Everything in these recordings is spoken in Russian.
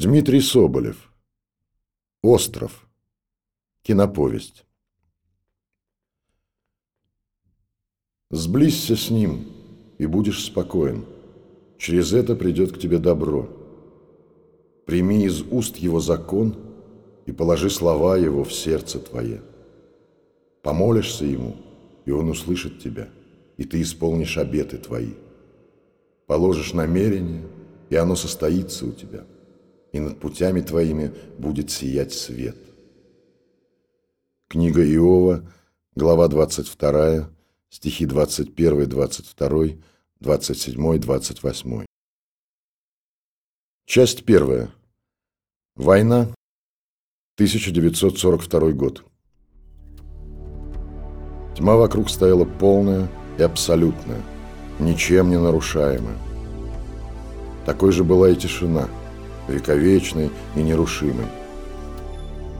Дмитрий Соболев. Остров. Киноповесть. Сблизься с ним, и будешь спокоен. Через это придет к тебе добро. Прими из уст его закон и положи слова его в сердце твое. Помолишься ему, и он услышит тебя, и ты исполнишь обеты твои. Положишь намерение, и оно состоится у тебя, и над путями твоими будет сиять свет. Книга Иова, глава 22, стихи 21, 22, 27, 28. Часть первая. Война, 1942 год. Тьма вокруг стояла полная и абсолютная, ничем не нарушаемая. Такой же была и тишина, вековечной и нерушимой.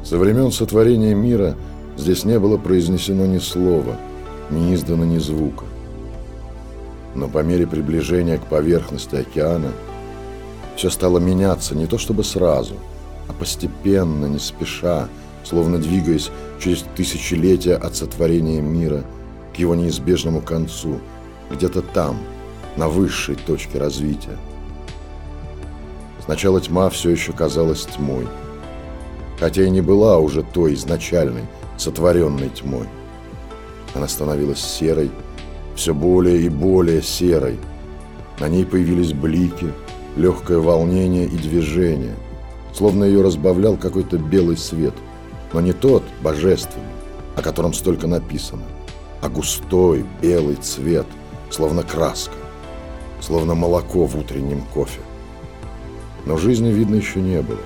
Со времен сотворения мира здесь не было произнесено ни слова, не издано ни звука. Но по мере приближения к поверхности океана все стало меняться не то чтобы сразу, а постепенно, не спеша, словно двигаясь через тысячелетия от сотворения мира к его неизбежному концу, где-то там, на высшей точке развития. Сначала тьма все еще казалась тьмой, хотя и не была уже той изначальной, сотворенной тьмой. Она становилась серой, все более и более серой. На ней появились блики, легкое волнение и движение, словно ее разбавлял какой-то белый свет – но не тот божественный, о котором столько написано, а густой белый цвет, словно краска, словно молоко в утреннем кофе. Но жизни видно еще не было.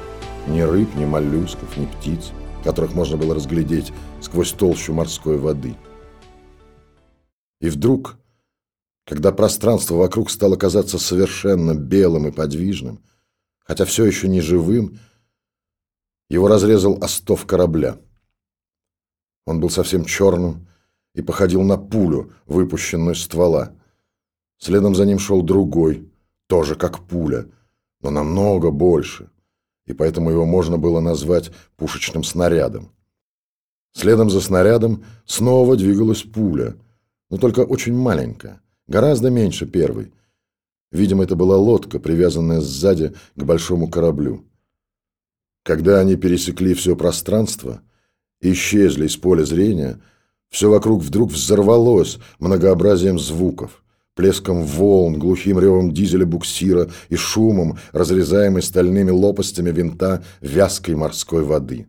Ни рыб, ни моллюсков, ни птиц, которых можно было разглядеть сквозь толщу морской воды. И вдруг, когда пространство вокруг стало казаться совершенно белым и подвижным, хотя все еще не живым, его разрезал остов корабля. Он был совсем черным и походил на пулю, выпущенную из ствола. Следом за ним шел другой, тоже как пуля, но намного больше, и поэтому его можно было назвать пушечным снарядом. Следом за снарядом снова двигалась пуля, но только очень маленькая, гораздо меньше первой. Видимо, это была лодка, привязанная сзади к большому кораблю. Когда они пересекли все пространство и исчезли из поля зрения, все вокруг вдруг взорвалось многообразием звуков, плеском волн, глухим ревом дизеля буксира и шумом, разрезаемой стальными лопастями винта вязкой морской воды.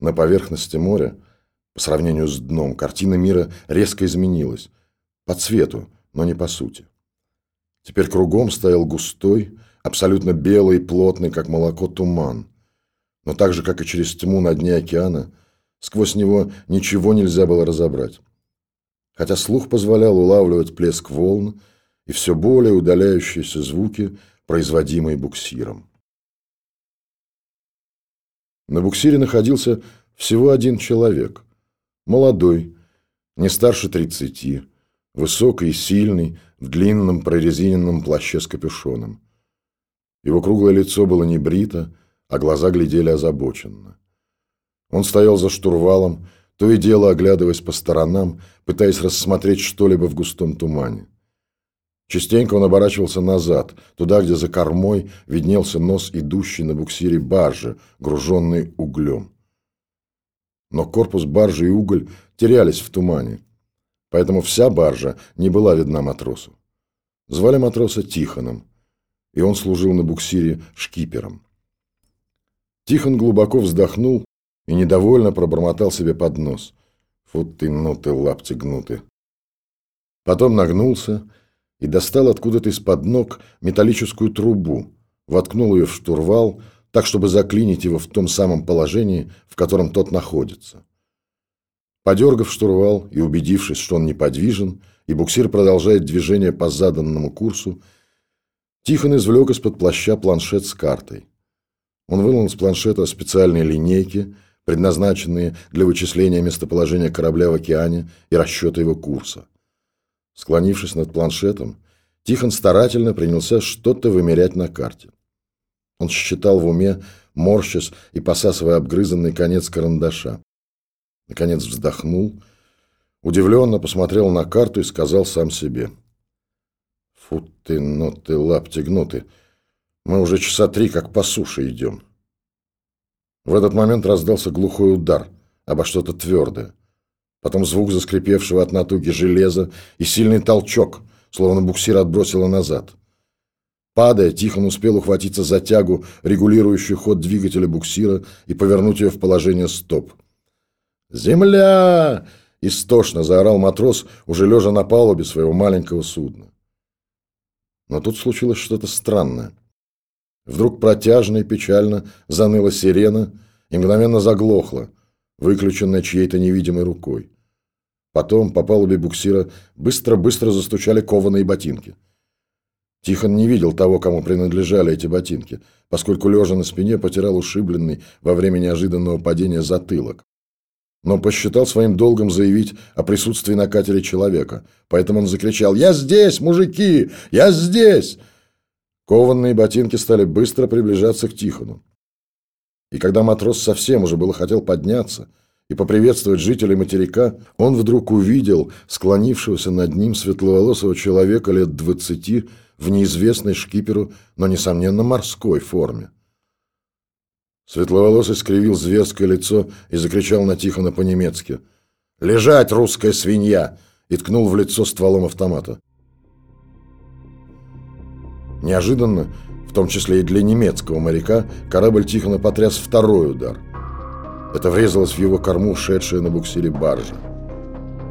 На поверхности моря, по сравнению с дном, картина мира резко изменилась, по цвету, но не по сути. Теперь кругом стоял густой, абсолютно белый плотный, как молоко, туман. Но так же, как и через тьму на дне океана, сквозь него ничего нельзя было разобрать. Хотя слух позволял улавливать плеск волн и все более удаляющиеся звуки, производимые буксиром. На буксире находился всего один человек. Молодой, не старше тридцати, высокий и сильный, в длинном прорезиненном плаще с капюшоном. Его круглое лицо было не брито, а глаза глядели озабоченно. Он стоял за штурвалом, то и дело оглядываясь по сторонам, пытаясь рассмотреть что-либо в густом тумане. Частенько он оборачивался назад, туда, где за кормой виднелся нос идущий на буксире баржи, груженный углем. Но корпус баржи и уголь терялись в тумане, поэтому вся баржа не была видна матросу. Звали матроса Тихоном и он служил на буксире шкипером. Тихон глубоко вздохнул и недовольно пробормотал себе под нос. Фу ты, ну ты, лапти гнуты. Потом нагнулся и достал откуда-то из-под ног металлическую трубу, воткнул ее в штурвал, так, чтобы заклинить его в том самом положении, в котором тот находится. Подергав штурвал и убедившись, что он неподвижен, и буксир продолжает движение по заданному курсу, Тихон извлек из-под плаща планшет с картой. Он вынул из планшета специальные линейки, предназначенные для вычисления местоположения корабля в океане и расчета его курса. Склонившись над планшетом, Тихон старательно принялся что-то вымерять на карте. Он считал в уме, морщась и посасывая обгрызанный конец карандаша. Наконец вздохнул, удивленно посмотрел на карту и сказал сам себе. «Фу ты, ну ты, лапти гнуты, мы уже часа три как по суше идем». В этот момент раздался глухой удар обо что-то твердое. Потом звук заскрипевшего от натуги железа и сильный толчок, словно буксир отбросило назад. Падая, Тихон успел ухватиться за тягу, регулирующую ход двигателя буксира, и повернуть ее в положение стоп. «Земля!» – истошно заорал матрос, уже лежа на палубе своего маленького судна. Но тут случилось что-то странное. Вдруг протяжно и печально заныла сирена и мгновенно заглохла, выключенная чьей-то невидимой рукой. Потом по палубе буксира быстро-быстро застучали кованые ботинки – Тихон не видел того, кому принадлежали эти ботинки, поскольку, лежа на спине, потерял ушибленный во время неожиданного падения затылок. Но посчитал своим долгом заявить о присутствии на катере человека, поэтому он закричал «Я здесь, мужики! Я здесь!» Кованные ботинки стали быстро приближаться к Тихону. И когда матрос совсем уже было хотел подняться и поприветствовать жителей материка, он вдруг увидел склонившегося над ним светловолосого человека лет двадцати, в неизвестной шкиперу, но, несомненно, морской форме. Светловолосый скривил зверское лицо и закричал на Тихона по-немецки. «Лежать, русская свинья!» и ткнул в лицо стволом автомата. Неожиданно, в том числе и для немецкого моряка, корабль Тихона потряс второй удар. Это врезалось в его корму, шедшая на буксире баржа.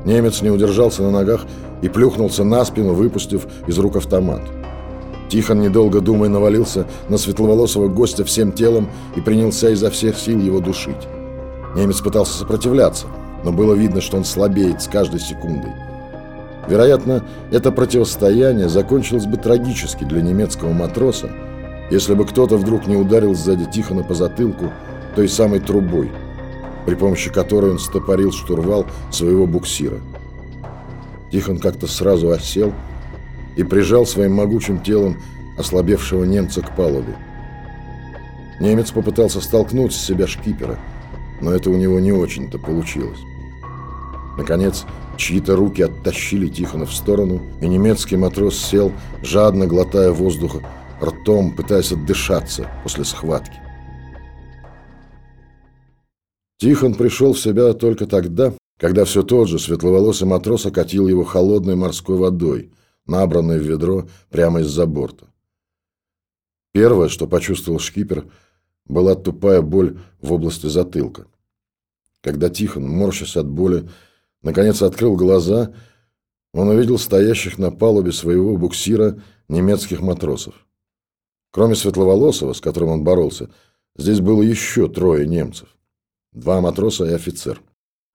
Немец не удержался на ногах и плюхнулся на спину, выпустив из рук автомат. Тихон, недолго думая, навалился на светловолосого гостя всем телом и принялся изо всех сил его душить. Немец пытался сопротивляться, но было видно, что он слабеет с каждой секундой. Вероятно, это противостояние закончилось бы трагически для немецкого матроса, если бы кто-то вдруг не ударил сзади Тихона по затылку той самой трубой – при помощи которой он стопорил штурвал своего буксира. Тихон как-то сразу осел и прижал своим могучим телом ослабевшего немца к палубе. Немец попытался столкнуть с себя шкипера, но это у него не очень-то получилось. Наконец, чьи-то руки оттащили Тихона в сторону, и немецкий матрос сел, жадно глотая воздуха, ртом пытаясь отдышаться после схватки. Тихон пришел в себя только тогда, когда все тот же светловолосый матрос окатил его холодной морской водой, набранной в ведро прямо из-за борта. Первое, что почувствовал шкипер, была тупая боль в области затылка. Когда Тихон, морщась от боли, наконец открыл глаза, он увидел стоящих на палубе своего буксира немецких матросов. Кроме Светловолосого, с которым он боролся, здесь было еще трое немцев. Два матроса и офицер.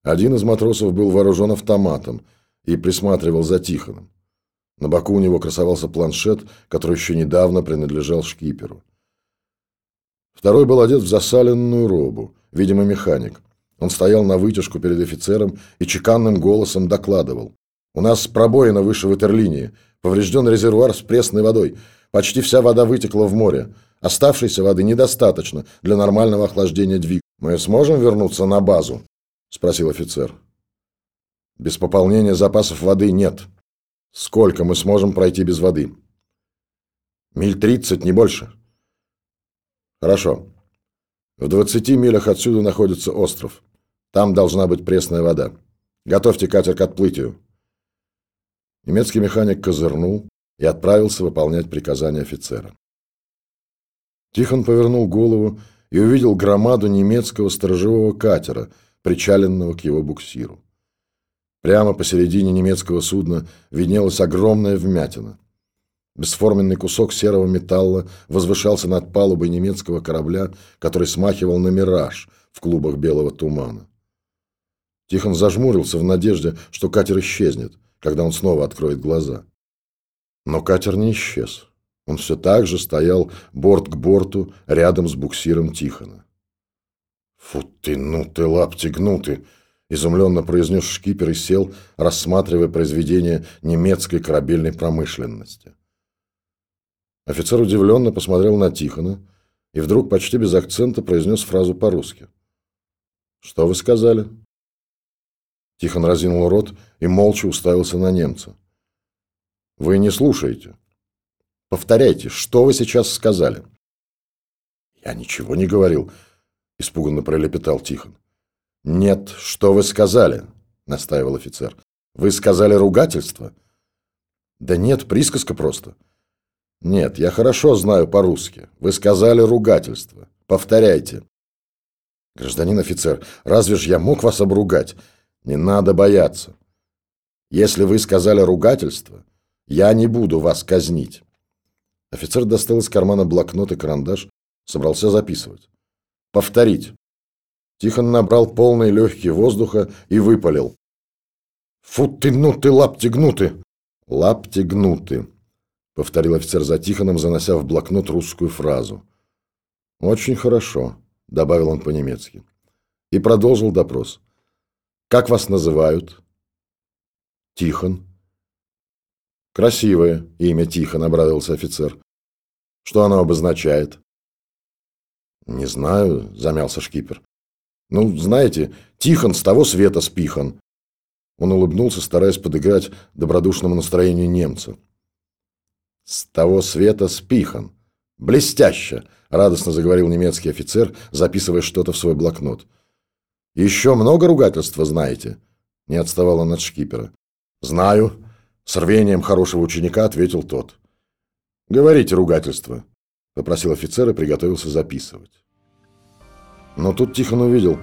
Один из матросов был вооружен автоматом и присматривал за Тихоном. На боку у него красовался планшет, который еще недавно принадлежал шкиперу. Второй был одет в засаленную робу, видимо, механик. Он стоял на вытяжку перед офицером и чеканным голосом докладывал. «У нас пробоина выше ватерлинии. Поврежден резервуар с пресной водой. Почти вся вода вытекла в море. Оставшейся воды недостаточно для нормального охлаждения двигателя. «Мы сможем вернуться на базу?» – спросил офицер. «Без пополнения запасов воды нет. Сколько мы сможем пройти без воды?» «Миль тридцать, не больше». «Хорошо. В двадцати милях отсюда находится остров. Там должна быть пресная вода. Готовьте катер к отплытию». Немецкий механик козырнул и отправился выполнять приказания офицера. Тихон повернул голову и увидел громаду немецкого сторожевого катера, причаленного к его буксиру. Прямо посередине немецкого судна виднелась огромная вмятина. Бесформенный кусок серого металла возвышался над палубой немецкого корабля, который смахивал на мираж в клубах белого тумана. Тихон зажмурился в надежде, что катер исчезнет, когда он снова откроет глаза. Но катер не исчез. Он все так же стоял борт к борту рядом с буксиром Тихона. «Фу ты, ну ты, лапти гнуты!» – изумленно произнес шкипер и сел, рассматривая произведение немецкой корабельной промышленности. Офицер удивленно посмотрел на Тихона, и вдруг почти без акцента произнес фразу по-русски. «Что вы сказали?» Тихон разинул рот и молча уставился на немца. «Вы не слушаете. Повторяйте, что вы сейчас сказали?» «Я ничего не говорил», — испуганно пролепетал Тихон. «Нет, что вы сказали?» — настаивал офицер. «Вы сказали ругательство?» «Да нет, присказка просто». «Нет, я хорошо знаю по-русски. Вы сказали ругательство. Повторяйте». «Гражданин офицер, разве ж я мог вас обругать? Не надо бояться. Если вы сказали ругательство, я не буду вас казнить». Офицер достал из кармана блокнот и карандаш, собрался записывать. «Повторить». Тихон набрал полные легкие воздуха и выпалил. «Фу ты, ну ты, лапти гнуты!» «Лапти гнуты», — повторил офицер за Тихоном, занося в блокнот русскую фразу. «Очень хорошо», — добавил он по-немецки. И продолжил допрос. «Как вас называют?» «Тихон». «Красивое имя Тихон», — обрадовался офицер. «Что оно обозначает?» «Не знаю», — замялся шкипер. «Ну, знаете, Тихон с того света спихан». Он улыбнулся, стараясь подыграть добродушному настроению немца. «С того света спихан. Блестяще!» — радостно заговорил немецкий офицер, записывая что-то в свой блокнот. «Еще много ругательства знаете?» — не отставал он от шкипера. «Знаю», — с рвением хорошего ученика ответил тот. «Говорите ругательство», — попросил офицер и приготовился записывать. Но тут Тихон увидел,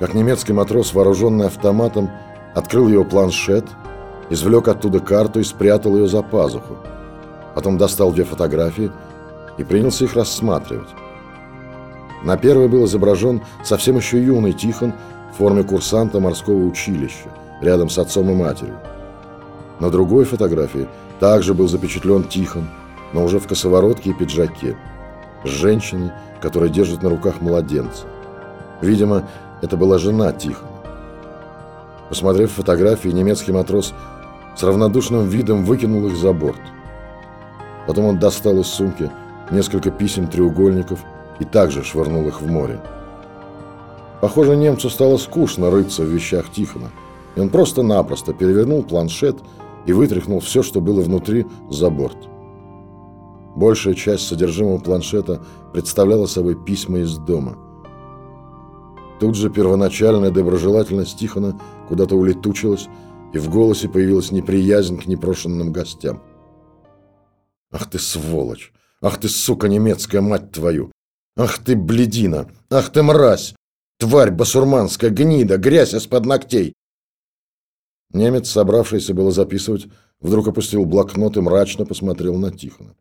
как немецкий матрос, вооруженный автоматом, открыл его планшет, извлек оттуда карту и спрятал ее за пазуху. Потом достал две фотографии и принялся их рассматривать. На первой был изображен совсем еще юный Тихон в форме курсанта морского училища, рядом с отцом и матерью. На другой фотографии также был запечатлен Тихон, но уже в косоворотке и пиджаке, с женщиной, которая держит на руках младенца. Видимо, это была жена Тихона. Посмотрев фотографии, немецкий матрос с равнодушным видом выкинул их за борт. Потом он достал из сумки несколько писем-треугольников и также швырнул их в море. Похоже, немцу стало скучно рыться в вещах Тихона, и он просто-напросто перевернул планшет и вытряхнул все, что было внутри, за борт. Большая часть содержимого планшета представляла собой письма из дома – Тут же первоначальная доброжелательность Тихона куда-то улетучилась, и в голосе появилась неприязнь к непрошенным гостям. «Ах ты сволочь! Ах ты, сука немецкая, мать твою! Ах ты, бледина! Ах ты, мразь! Тварь басурманская, гнида, грязь из-под ногтей!» Немец, собравшийся было записывать, вдруг опустил блокнот и мрачно посмотрел на Тихона.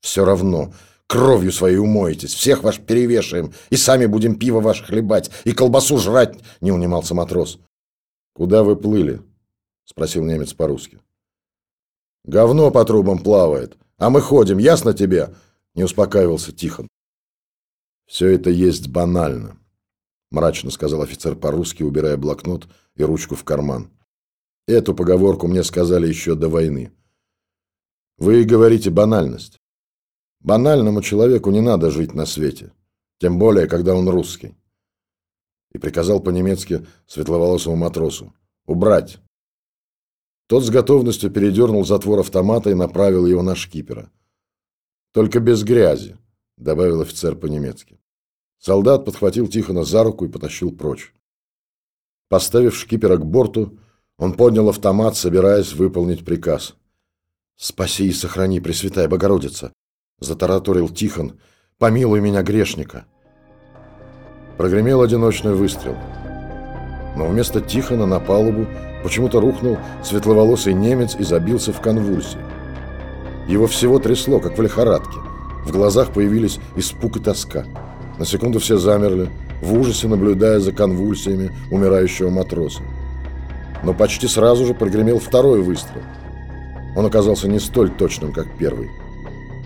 «Все равно, Кровью своей умоетесь, всех ваш перевешаем, и сами будем пиво ваше хлебать, и колбасу жрать, не унимался матрос. Куда вы плыли? Спросил немец по-русски. Говно по трубам плавает, а мы ходим, ясно тебе? Не успокаивался Тихон. Все это есть банально, мрачно сказал офицер по-русски, убирая блокнот и ручку в карман. Эту поговорку мне сказали еще до войны. Вы говорите банальность. Банальному человеку не надо жить на свете, тем более, когда он русский. И приказал по-немецки светловолосому матросу «Убрать!». Тот с готовностью передернул затвор автомата и направил его на шкипера. «Только без грязи», — добавил офицер по-немецки. Солдат подхватил Тихона за руку и потащил прочь. Поставив шкипера к борту, он поднял автомат, собираясь выполнить приказ. «Спаси и сохрани, Пресвятая Богородица!» затараторил Тихон. «Помилуй меня, грешника!» Прогремел одиночный выстрел. Но вместо Тихона на палубу почему-то рухнул светловолосый немец и забился в конвульсии. Его всего трясло, как в лихорадке. В глазах появились испуг и тоска. На секунду все замерли, в ужасе наблюдая за конвульсиями умирающего матроса. Но почти сразу же прогремел второй выстрел. Он оказался не столь точным, как первый.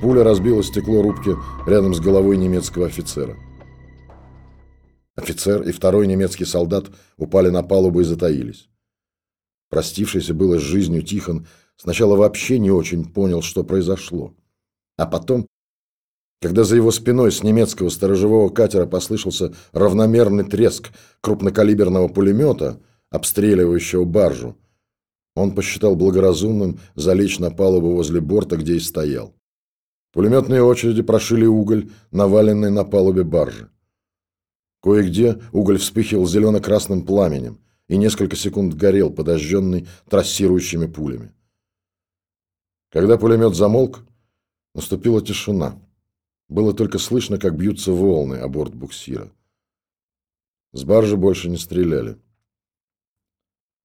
Пуля разбила стекло рубки рядом с головой немецкого офицера. Офицер и второй немецкий солдат упали на палубу и затаились. Простившийся было с жизнью Тихон сначала вообще не очень понял, что произошло. А потом Когда за его спиной с немецкого сторожевого катера послышался равномерный треск крупнокалиберного пулемета, обстреливающего баржу, он посчитал благоразумным залечь на палубу возле борта, где и стоял. Пулеметные очереди прошили уголь, наваленный на палубе баржи. Кое-где уголь вспыхивал зелено-красным пламенем и несколько секунд горел, подожженный трассирующими пулями. Когда пулемет замолк, наступила тишина. Было только слышно, как бьются волны о борт буксира. С баржи больше не стреляли.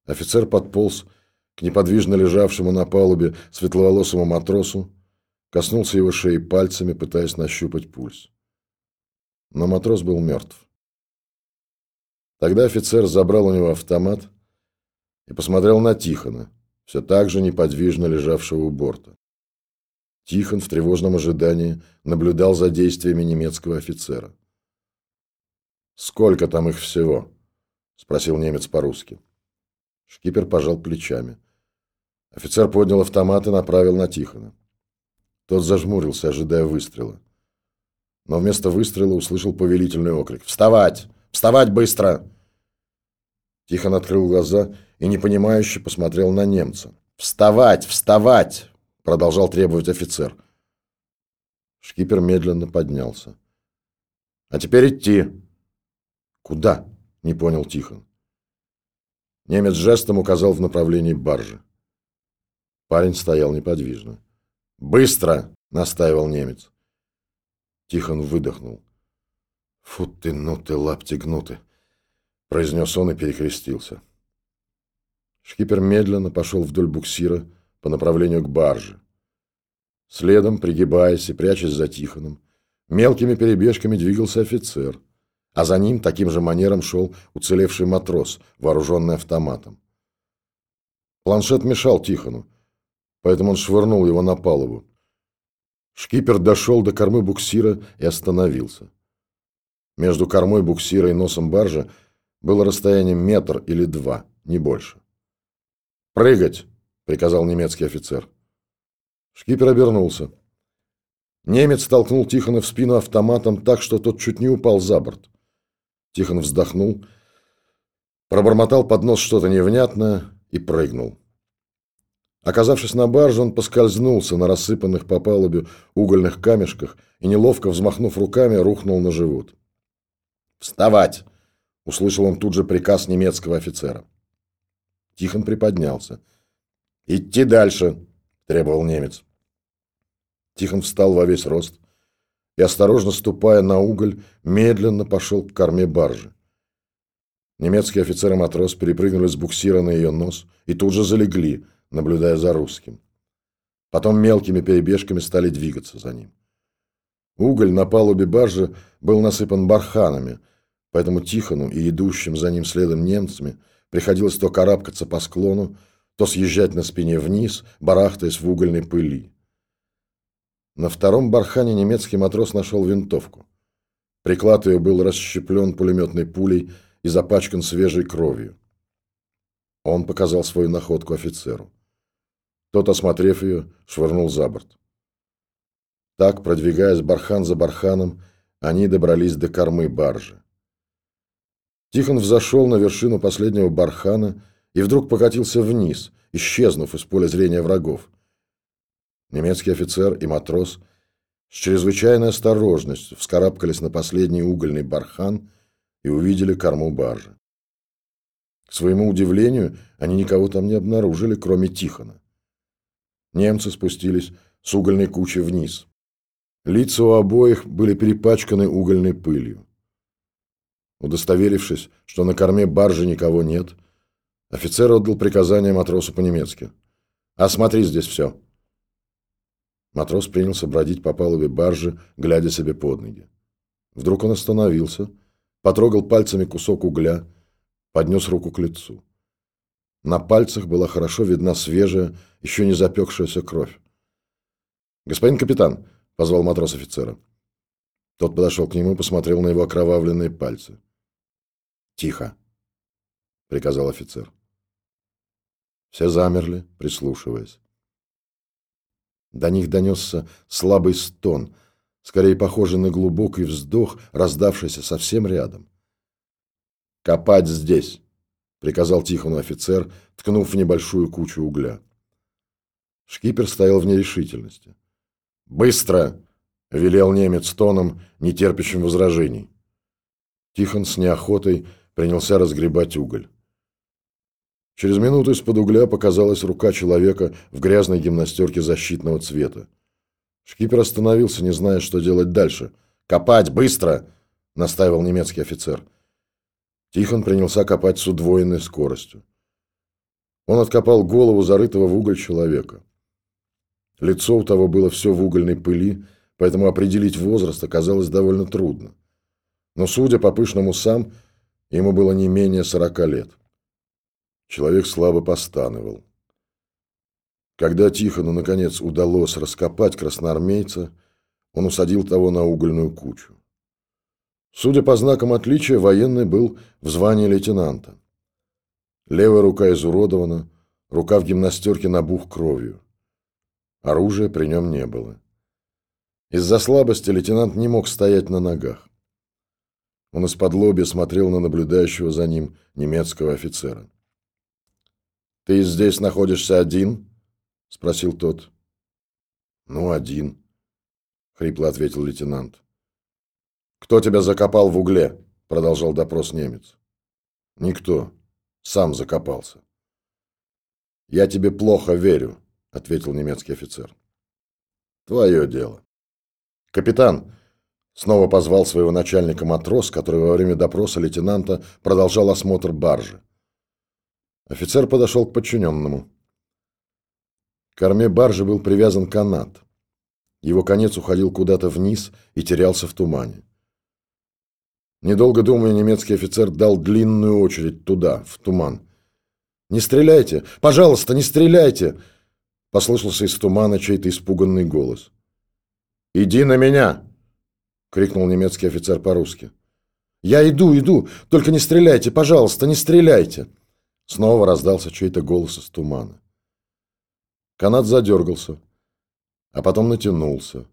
Офицер подполз к неподвижно лежавшему на палубе светловолосому матросу, коснулся его шеи пальцами, пытаясь нащупать пульс. Но матрос был мертв. Тогда офицер забрал у него автомат и посмотрел на Тихона, все так же неподвижно лежавшего у борта. Тихон в тревожном ожидании наблюдал за действиями немецкого офицера. «Сколько там их всего?» – спросил немец по-русски. Шкипер пожал плечами. Офицер поднял автомат и направил на Тихона. Тот зажмурился, ожидая выстрела. Но вместо выстрела услышал повелительный окрик. «Вставать! Вставать быстро!» Тихон открыл глаза и непонимающе посмотрел на немца. «Вставать! Вставать!» — продолжал требовать офицер. Шкипер медленно поднялся. «А теперь идти!» «Куда?» — не понял Тихон. Немец жестом указал в направлении баржи. Парень стоял неподвижно. «Быстро!» — настаивал немец. Тихон выдохнул. «Фу ты, ну ты, лапти гнуты!» — произнес он и перекрестился. Шкипер медленно пошел вдоль буксира по направлению к барже. Следом, пригибаясь и прячась за Тихоном, мелкими перебежками двигался офицер, а за ним таким же манером шел уцелевший матрос, вооруженный автоматом. Планшет мешал Тихону, поэтому он швырнул его на палубу. Шкипер дошел до кормы буксира и остановился. Между кормой буксира и носом баржи было расстояние метр или два, не больше. «Прыгать!» — приказал немецкий офицер. Шкипер обернулся. Немец толкнул Тихона в спину автоматом так, что тот чуть не упал за борт. Тихон вздохнул, пробормотал под нос что-то невнятное и прыгнул. Оказавшись на барже, он поскользнулся на рассыпанных по палубе угольных камешках и, неловко взмахнув руками, рухнул на живот. «Вставать!» — услышал он тут же приказ немецкого офицера. Тихон приподнялся. «Идти дальше!» — требовал немец. Тихон встал во весь рост и, осторожно ступая на уголь, медленно пошел к корме баржи. Немецкие офицеры и матрос перепрыгнули с буксира на ее нос и тут же залегли — наблюдая за русским. Потом мелкими перебежками стали двигаться за ним. Уголь на палубе баржи был насыпан барханами, поэтому Тихону и идущим за ним следом немцами приходилось то карабкаться по склону, то съезжать на спине вниз, барахтаясь в угольной пыли. На втором бархане немецкий матрос нашел винтовку. Приклад ее был расщеплен пулеметной пулей и запачкан свежей кровью. Он показал свою находку офицеру. Тот, осмотрев ее, швырнул за борт. Так, продвигаясь бархан за барханом, они добрались до кормы баржи. Тихон взошел на вершину последнего бархана и вдруг покатился вниз, исчезнув из поля зрения врагов. Немецкий офицер и матрос с чрезвычайной осторожностью вскарабкались на последний угольный бархан и увидели корму баржи. К своему удивлению, они никого там не обнаружили, кроме Тихона. Немцы спустились с угольной кучи вниз. Лица у обоих были перепачканы угольной пылью. Удостоверившись, что на корме баржи никого нет, офицер отдал приказание матросу по-немецки. «Осмотри здесь все». Матрос принялся бродить по палубе баржи, глядя себе под ноги. Вдруг он остановился, потрогал пальцами кусок угля, поднес руку к лицу. На пальцах была хорошо видна свежая, еще не запекшаяся кровь. «Господин капитан!» — позвал матрос офицера. Тот подошел к нему и посмотрел на его окровавленные пальцы. «Тихо!» — приказал офицер. Все замерли, прислушиваясь. До них донесся слабый стон, скорее похожий на глубокий вздох, раздавшийся совсем рядом. «Копать здесь!» — приказал Тихону офицер, ткнув в небольшую кучу угля. Шкипер стоял в нерешительности. «Быстро!» — велел немец тоном, не терпящим возражений. Тихон с неохотой принялся разгребать уголь. Через минуту из-под угля показалась рука человека в грязной гимнастерке защитного цвета. Шкипер остановился, не зная, что делать дальше. «Копать! Быстро!» — настаивал немецкий офицер. Тихон принялся копать с удвоенной скоростью. Он откопал голову зарытого в уголь человека. Лицо у того было все в угольной пыли, поэтому определить возраст оказалось довольно трудно. Но, судя по пышным усам, ему было не менее сорока лет. Человек слабо постановал. Когда Тихону, наконец, удалось раскопать красноармейца, он усадил того на угольную кучу. Судя по знакам отличия, военный был в звании лейтенанта. Левая рука изуродована, рука в гимнастерке набух кровью. Оружия при нем не было. Из-за слабости лейтенант не мог стоять на ногах. Он из-под лобья смотрел на наблюдающего за ним немецкого офицера. «Ты здесь находишься один?» — спросил тот. «Ну, один», — хрипло ответил лейтенант. «Кто тебя закопал в угле?» — продолжал допрос немец. «Никто. Сам закопался». «Я тебе плохо верю», — ответил немецкий офицер. «Твое дело». «Капитан!» — снова позвал своего начальника матрос, который во время допроса лейтенанта продолжал осмотр баржи. Офицер подошел к подчиненному. К корме баржи был привязан канат. Его конец уходил куда-то вниз и терялся в тумане. Недолго думая, немецкий офицер дал длинную очередь туда, в туман. «Не стреляйте! Пожалуйста, не стреляйте!» Послышался из тумана чей-то испуганный голос. «Иди на меня!» — крикнул немецкий офицер по-русски. «Я иду, иду! Только не стреляйте! Пожалуйста, не стреляйте!» Снова раздался чей-то голос из тумана. Канат задергался, а потом натянулся.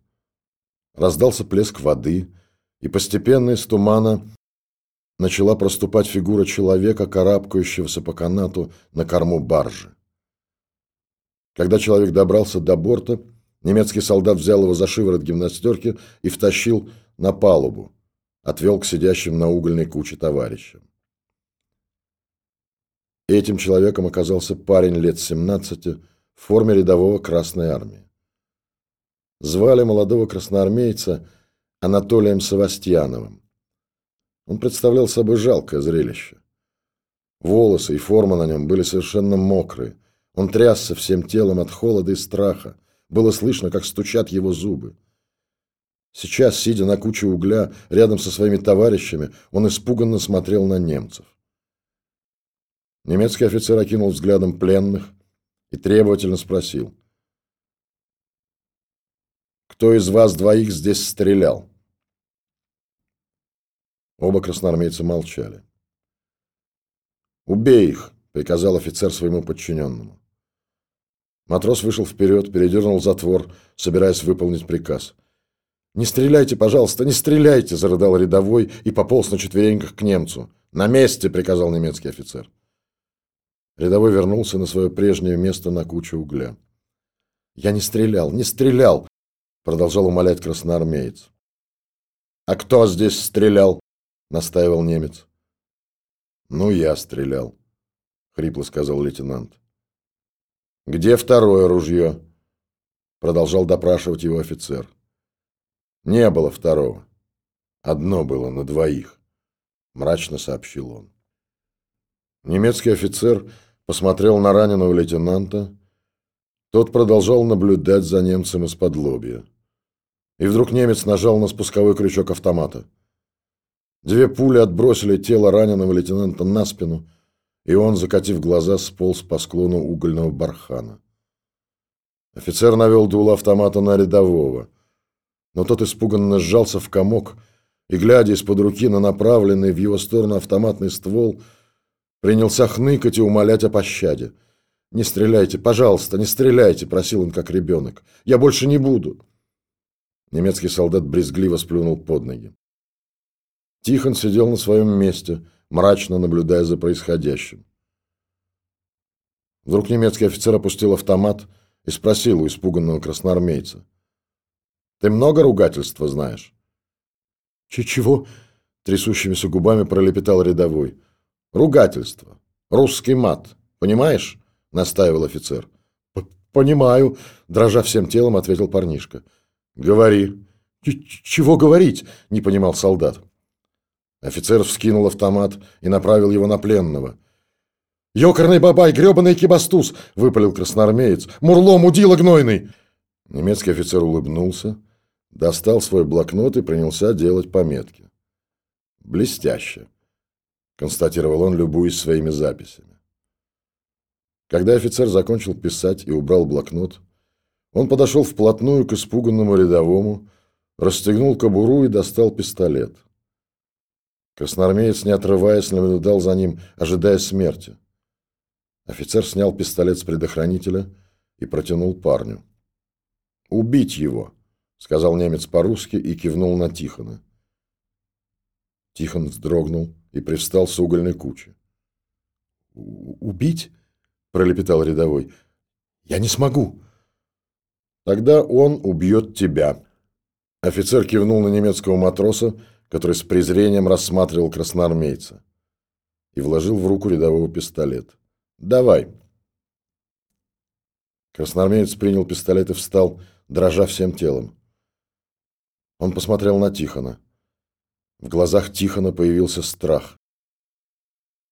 Раздался плеск воды — и постепенно из тумана начала проступать фигура человека, карабкающегося по канату на корму баржи. Когда человек добрался до борта, немецкий солдат взял его за шиворот гимнастерки и втащил на палубу, отвел к сидящим на угольной куче товарищам. Этим человеком оказался парень лет 17 в форме рядового Красной Армии. Звали молодого красноармейца Анатолием Савастьяновым. Он представлял собой жалкое зрелище. Волосы и форма на нем были совершенно мокрые. Он трясся всем телом от холода и страха. Было слышно, как стучат его зубы. Сейчас, сидя на куче угля рядом со своими товарищами, он испуганно смотрел на немцев. Немецкий офицер окинул взглядом пленных и требовательно спросил. «Кто из вас двоих здесь стрелял?» Оба красноармейца молчали. «Убей их!» — приказал офицер своему подчиненному. Матрос вышел вперед, передернул затвор, собираясь выполнить приказ. «Не стреляйте, пожалуйста, не стреляйте!» — зарыдал рядовой и пополз на четвереньках к немцу. «На месте!» — приказал немецкий офицер. Рядовой вернулся на свое прежнее место на куче угля. «Я не стрелял, не стрелял!» — продолжал умолять красноармеец. «А кто здесь стрелял?» — настаивал немец. «Ну, я стрелял», — хрипло сказал лейтенант. «Где второе ружье?» — продолжал допрашивать его офицер. «Не было второго. Одно было на двоих», — мрачно сообщил он. Немецкий офицер посмотрел на раненого лейтенанта. Тот продолжал наблюдать за немцем из-под лобья. И вдруг немец нажал на спусковой крючок автомата. Две пули отбросили тело раненого лейтенанта на спину, и он, закатив глаза, сполз по склону угольного бархана. Офицер навел дуло автомата на рядового, но тот испуганно сжался в комок и, глядя из-под руки на направленный в его сторону автоматный ствол, принялся хныкать и умолять о пощаде. «Не стреляйте, пожалуйста, не стреляйте!» — просил он, как ребенок. «Я больше не буду!» Немецкий солдат брезгливо сплюнул под ноги. Тихон сидел на своем месте, мрачно наблюдая за происходящим. Вдруг немецкий офицер опустил автомат и спросил у испуганного красноармейца. «Ты много ругательства знаешь?» «Чего?» — трясущимися губами пролепетал рядовой. «Ругательство. Русский мат. Понимаешь?» — настаивал офицер. «Понимаю», — дрожа всем телом, ответил парнишка. «Говори». «Чего говорить?» — не понимал солдат. Офицер вскинул автомат и направил его на пленного. «Ёкарный бабай, грёбаный кибастуз!» — выпалил красноармеец. «Мурло, мудила гнойный!» Немецкий офицер улыбнулся, достал свой блокнот и принялся делать пометки. «Блестяще!» — констатировал он, любуясь своими записями. Когда офицер закончил писать и убрал блокнот, он подошел вплотную к испуганному рядовому, расстегнул кобуру и достал пистолет. Красноармеец, не отрываясь, наблюдал за ним, ожидая смерти. Офицер снял пистолет с предохранителя и протянул парню. «Убить его!» — сказал немец по-русски и кивнул на Тихона. Тихон вздрогнул и привстал с угольной кучи. «Убить?» — пролепетал рядовой. «Я не смогу!» «Тогда он убьет тебя!» Офицер кивнул на немецкого матроса, который с презрением рассматривал красноармейца, и вложил в руку рядового пистолет. Давай. Красноармеец принял пистолет и встал, дрожа всем телом. Он посмотрел на Тихона. В глазах Тихона появился страх.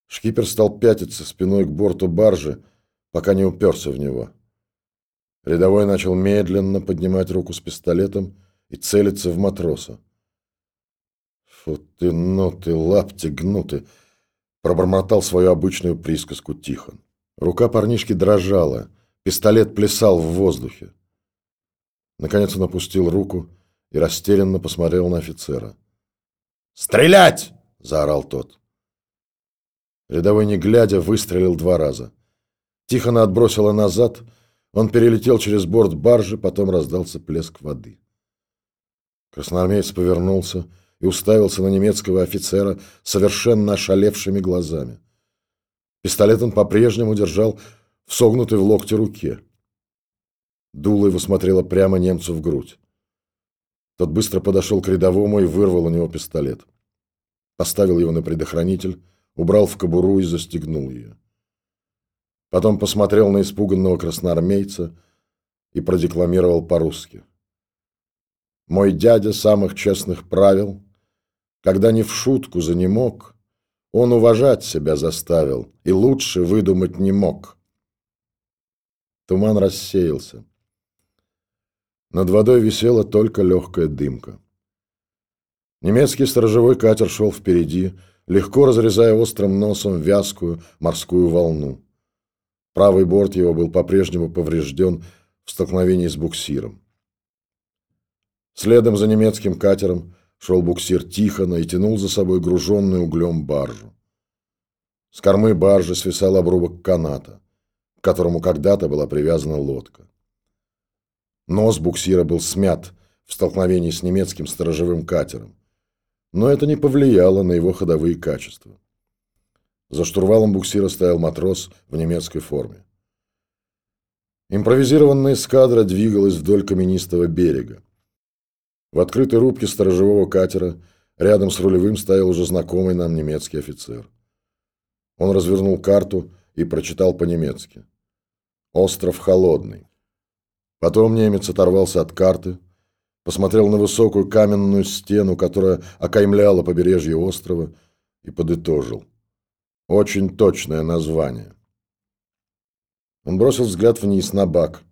Шкипер стал пятиться спиной к борту баржи, пока не уперся в него. Рядовой начал медленно поднимать руку с пистолетом и целиться в матроса. «Фу ты, ну ты, лапти гнуты!» Пробормотал свою обычную присказку Тихон. Рука парнишки дрожала, пистолет плясал в воздухе. Наконец он опустил руку и растерянно посмотрел на офицера. «Стрелять!» — заорал тот. Рядовой, не глядя, выстрелил два раза. Тихона отбросило назад, он перелетел через борт баржи, потом раздался плеск воды. Красноармеец повернулся и уставился на немецкого офицера совершенно ошалевшими глазами. Пистолет он по-прежнему держал в согнутой в локте руке. Дуло его смотрело прямо немцу в грудь. Тот быстро подошел к рядовому и вырвал у него пистолет. Поставил его на предохранитель, убрал в кобуру и застегнул ее. Потом посмотрел на испуганного красноармейца и продекламировал по-русски. «Мой дядя самых честных правил когда не в шутку за не мог, он уважать себя заставил и лучше выдумать не мог. Туман рассеялся. Над водой висела только легкая дымка. Немецкий сторожевой катер шел впереди, легко разрезая острым носом вязкую морскую волну. Правый борт его был по-прежнему поврежден в столкновении с буксиром. Следом за немецким катером шел буксир Тихона и тянул за собой груженную углем баржу. С кормы баржи свисал обрубок каната, к которому когда-то была привязана лодка. Нос буксира был смят в столкновении с немецким сторожевым катером, но это не повлияло на его ходовые качества. За штурвалом буксира стоял матрос в немецкой форме. Импровизированная эскадра двигалась вдоль каменистого берега. В открытой рубке сторожевого катера рядом с рулевым стоял уже знакомый нам немецкий офицер. Он развернул карту и прочитал по-немецки. «Остров холодный». Потом немец оторвался от карты, посмотрел на высокую каменную стену, которая окаймляла побережье острова, и подытожил. Очень точное название. Он бросил взгляд вниз на бак,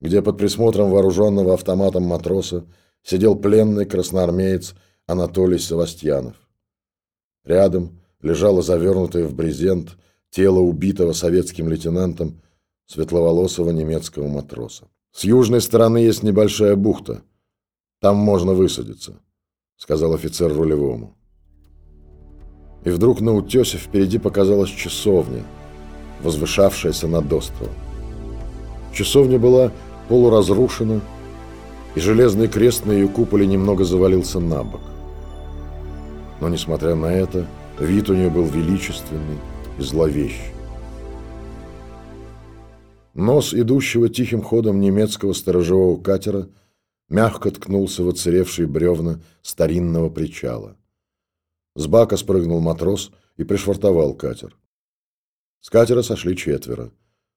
где под присмотром вооруженного автоматом матроса сидел пленный красноармеец Анатолий Савастьянов. Рядом лежало завернутое в брезент тело убитого советским лейтенантом светловолосого немецкого матроса. «С южной стороны есть небольшая бухта. Там можно высадиться», — сказал офицер рулевому. И вдруг на утесе впереди показалась часовня, возвышавшаяся над островом. Часовня была полуразрушена, и железный крест на ее куполе немного завалился на бок. Но, несмотря на это, вид у нее был величественный и зловещий. Нос идущего тихим ходом немецкого сторожевого катера мягко ткнулся в оцаревшие бревна старинного причала. С бака спрыгнул матрос и пришвартовал катер. С катера сошли четверо.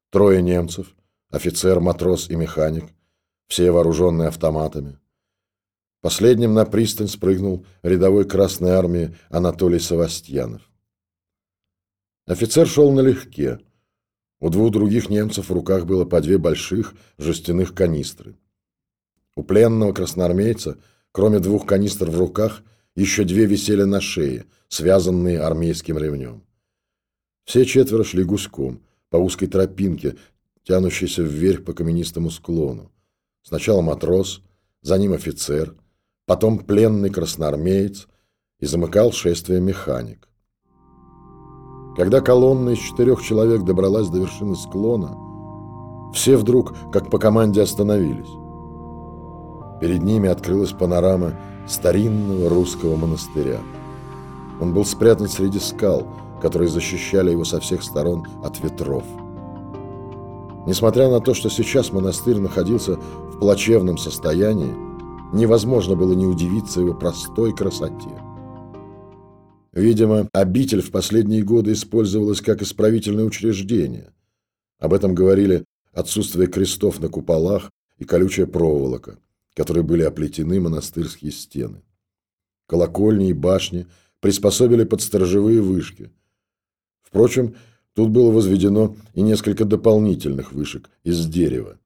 Трое немцев, офицер, матрос и механик, все вооруженные автоматами. Последним на пристань спрыгнул рядовой Красной Армии Анатолий Савастьянов. Офицер шел налегке. У двух других немцев в руках было по две больших жестяных канистры. У пленного красноармейца, кроме двух канистр в руках, еще две висели на шее, связанные армейским ремнем. Все четверо шли гуськом, по узкой тропинке, тянущейся вверх по каменистому склону. Сначала матрос, за ним офицер, потом пленный красноармеец и замыкал шествие механик. Когда колонна из четырех человек добралась до вершины склона, все вдруг, как по команде, остановились. Перед ними открылась панорама старинного русского монастыря. Он был спрятан среди скал, которые защищали его со всех сторон от ветров. Несмотря на то, что сейчас монастырь находился в плачевном состоянии, невозможно было не удивиться его простой красоте. Видимо, обитель в последние годы использовалась как исправительное учреждение. Об этом говорили отсутствие крестов на куполах и колючая проволока, которой были оплетены монастырские стены. Колокольни и башни приспособили под сторожевые вышки. Впрочем, Тут было возведено и несколько дополнительных вышек из дерева.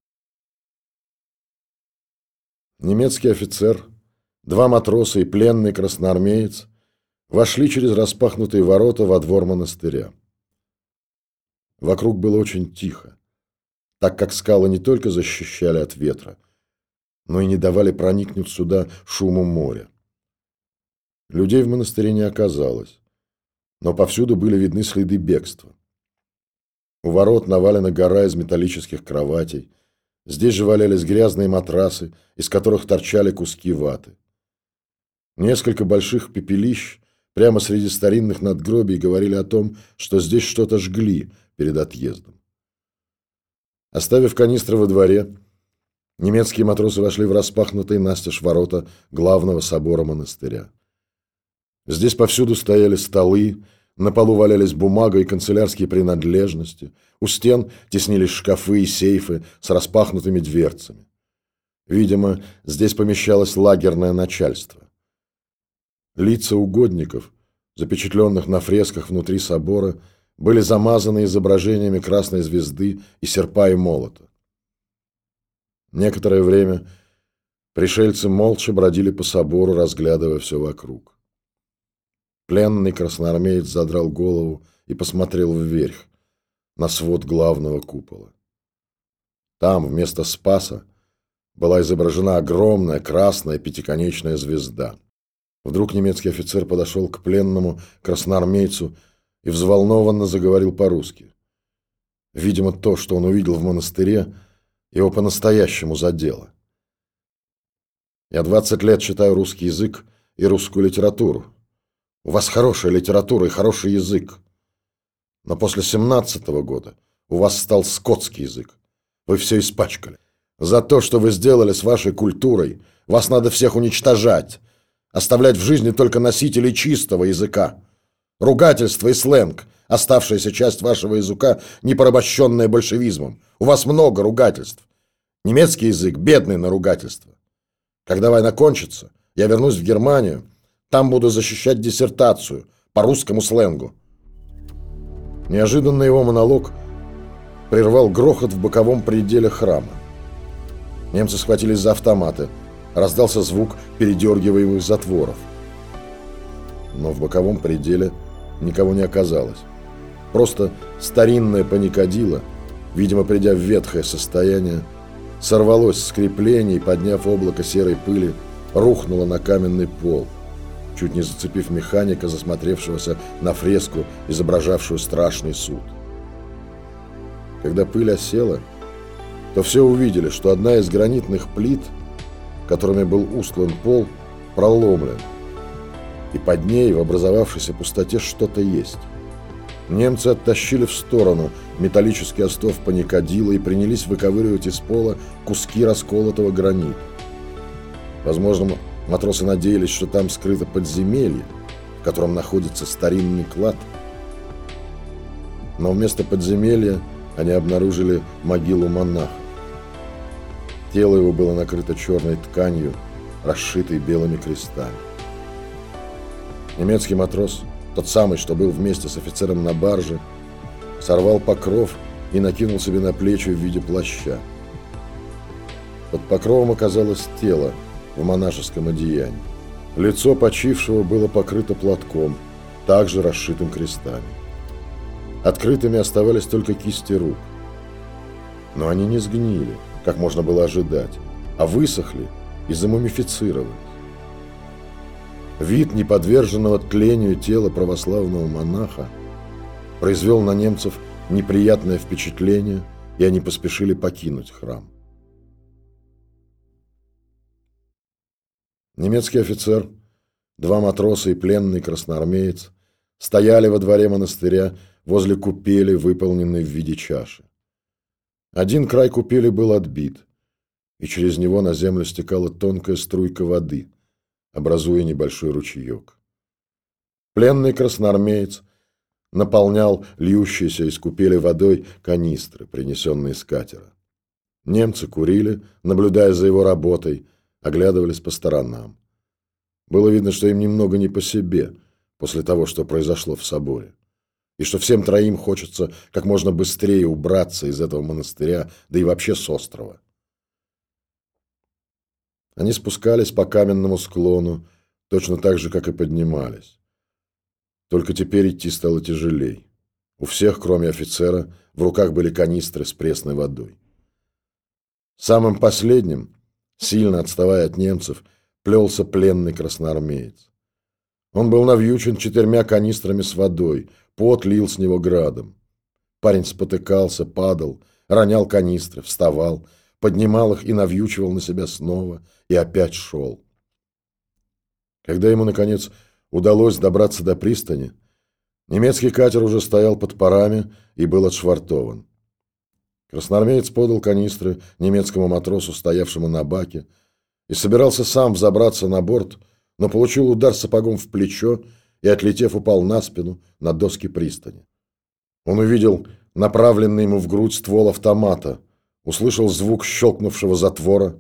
Немецкий офицер, два матроса и пленный красноармеец вошли через распахнутые ворота во двор монастыря. Вокруг было очень тихо, так как скалы не только защищали от ветра, но и не давали проникнуть сюда шуму моря. Людей в монастыре не оказалось, но повсюду были видны следы бегства. У ворот навалена гора из металлических кроватей. Здесь же валялись грязные матрасы, из которых торчали куски ваты. Несколько больших пепелищ прямо среди старинных надгробий говорили о том, что здесь что-то жгли перед отъездом. Оставив канистры во дворе, немецкие матросы вошли в распахнутые настежь ворота главного собора монастыря. Здесь повсюду стояли столы, на полу валялись бумага и канцелярские принадлежности. У стен теснились шкафы и сейфы с распахнутыми дверцами. Видимо, здесь помещалось лагерное начальство. Лица угодников, запечатленных на фресках внутри собора, были замазаны изображениями красной звезды и серпа и молота. Некоторое время пришельцы молча бродили по собору, разглядывая все вокруг. Пленный красноармеец задрал голову и посмотрел вверх, на свод главного купола. Там вместо Спаса была изображена огромная красная пятиконечная звезда. Вдруг немецкий офицер подошел к пленному красноармейцу и взволнованно заговорил по-русски. Видимо, то, что он увидел в монастыре, его по-настоящему задело. Я 20 лет читаю русский язык и русскую литературу. У вас хорошая литература и хороший язык. Но после семнадцатого года у вас стал скотский язык. Вы все испачкали. За то, что вы сделали с вашей культурой, вас надо всех уничтожать, оставлять в жизни только носителей чистого языка. Ругательство и сленг, оставшаяся часть вашего языка, не порабощенная большевизмом. У вас много ругательств. Немецкий язык бедный на ругательство. Когда война кончится, я вернусь в Германию, там буду защищать диссертацию по русскому сленгу. Неожиданно его монолог прервал грохот в боковом пределе храма. Немцы схватились за автоматы. Раздался звук передергиваемых затворов. Но в боковом пределе никого не оказалось. Просто старинное паникодило, видимо, придя в ветхое состояние, сорвалось с креплений, подняв облако серой пыли, рухнуло на каменный пол – чуть не зацепив механика, засмотревшегося на фреску, изображавшую страшный суд. Когда пыль осела, то все увидели, что одна из гранитных плит, которыми был устлан пол, проломлен. И под ней в образовавшейся пустоте что-то есть. Немцы оттащили в сторону металлический остов паникодила и принялись выковыривать из пола куски расколотого гранита. Возможно, матросы надеялись, что там скрыто подземелье, в котором находится старинный клад. Но вместо подземелья они обнаружили могилу монаха. Тело его было накрыто черной тканью, расшитой белыми крестами. Немецкий матрос, тот самый, что был вместе с офицером на барже, сорвал покров и накинул себе на плечи в виде плаща. Под покровом оказалось тело в монашеском одеянии. Лицо почившего было покрыто платком, также расшитым крестами. Открытыми оставались только кисти рук. Но они не сгнили, как можно было ожидать, а высохли и замумифицировались. Вид неподверженного тлению тела православного монаха произвел на немцев неприятное впечатление, и они поспешили покинуть храм. Немецкий офицер, два матроса и пленный красноармеец стояли во дворе монастыря возле купели, выполненной в виде чаши. Один край купели был отбит, и через него на землю стекала тонкая струйка воды, образуя небольшой ручеек. Пленный красноармеец наполнял льющиеся из купели водой канистры, принесенные с катера. Немцы курили, наблюдая за его работой, оглядывались по сторонам. Было видно, что им немного не по себе после того, что произошло в соборе и что всем троим хочется как можно быстрее убраться из этого монастыря, да и вообще с острова. Они спускались по каменному склону, точно так же, как и поднимались. Только теперь идти стало тяжелей. У всех, кроме офицера, в руках были канистры с пресной водой. Самым последним, сильно отставая от немцев, плелся пленный красноармеец. Он был навьючен четырьмя канистрами с водой, Пот лил с него градом. Парень спотыкался, падал, ронял канистры, вставал, поднимал их и навьючивал на себя снова, и опять шел. Когда ему, наконец, удалось добраться до пристани, немецкий катер уже стоял под парами и был отшвартован. Красноармеец подал канистры немецкому матросу, стоявшему на баке, и собирался сам взобраться на борт, но получил удар сапогом в плечо и, отлетев, упал на спину на доски пристани. Он увидел направленный ему в грудь ствол автомата, услышал звук щелкнувшего затвора,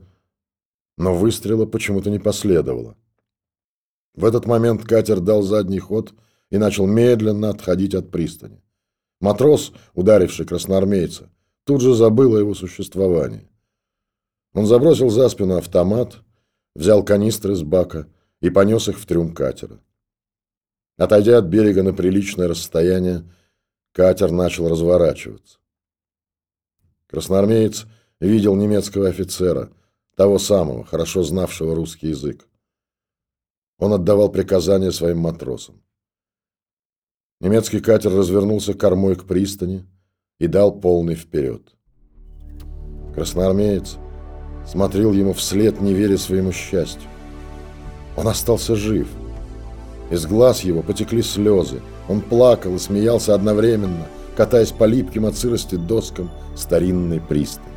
но выстрела почему-то не последовало. В этот момент катер дал задний ход и начал медленно отходить от пристани. Матрос, ударивший красноармейца, тут же забыл о его существовании. Он забросил за спину автомат, взял канистры с бака и понес их в трюм катера. Отойдя от берега на приличное расстояние, катер начал разворачиваться. Красноармеец видел немецкого офицера, того самого, хорошо знавшего русский язык. Он отдавал приказания своим матросам. Немецкий катер развернулся кормой к пристани и дал полный вперед. Красноармеец смотрел ему вслед, не веря своему счастью. Он остался жив – из глаз его потекли слезы. Он плакал и смеялся одновременно, катаясь по липким от сырости доскам старинной пристани.